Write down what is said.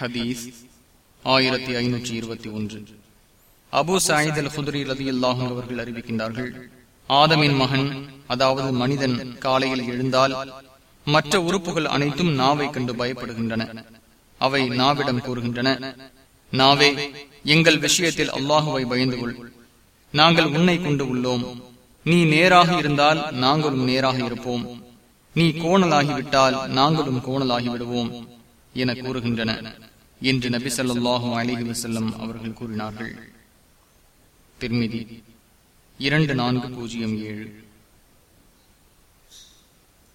ஹதீஸ் ஆயிரத்தி ஐநூற்றி இருபத்தி ஒன்று. அபு சாயித் அல் குதிரி ரதி அல்லாஹும் அவர்கள் அறிவிக்கின்றார்கள் ஆதமின் மகன் அதாவது மனிதன் காலையில் எழுந்தால் மற்ற உறுப்புகள் அனைத்தும் நாவை கண்டு பயப்படுகின்றன. அவை நாவிடம் கூறுகின்றன நாவே எங்கள் விஷயத்தில் அல்லாஹுவை பயந்து கொள். நாங்கள் உன்னை கொண்டு உள்ளோம். நீ நேராக இருந்தால் நாங்களும் நேராக இருப்போம். நீ கோணலாகிவிட்டால் நாங்களும் கோணலாகி விடுவோம் என கூறுகின்றன என்று நபி சொல்லாஹும் அலிஹி வசல்லம் அவர்கள் கூறினார்கள். திருமிதி இரண்டு நான்கு பூஜ்ஜியம் ஏழு.